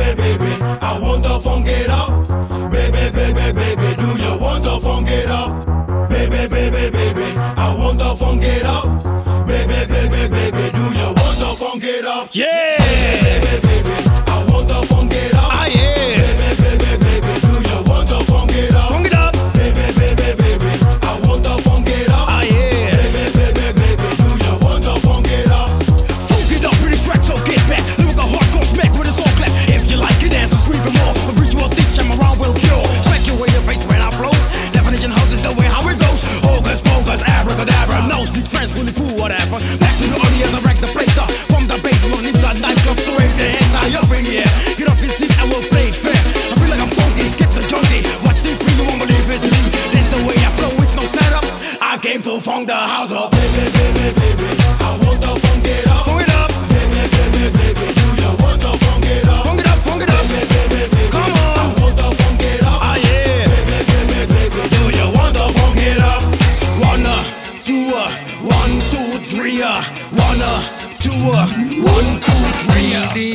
baby, baby, I want to funk it up. Baby, baby, baby, do you want to funk it up? Baby, baby, baby, I want to funk it up. Baby, baby, baby, do you want to funk it up? Yeah. Funk the house up. Baby, baby, baby, I want the funk it up. Funk it up. Baby, baby, baby, do you want the funk it up? Funk it up, funk it up. Baby, baby, baby, come on. I want the funk it up. Ah yeah. Baby, baby, baby, do you want the funk it up? One, uh, two, uh, one, two, three, uh, one, uh, two, uh, one, two, three, uh.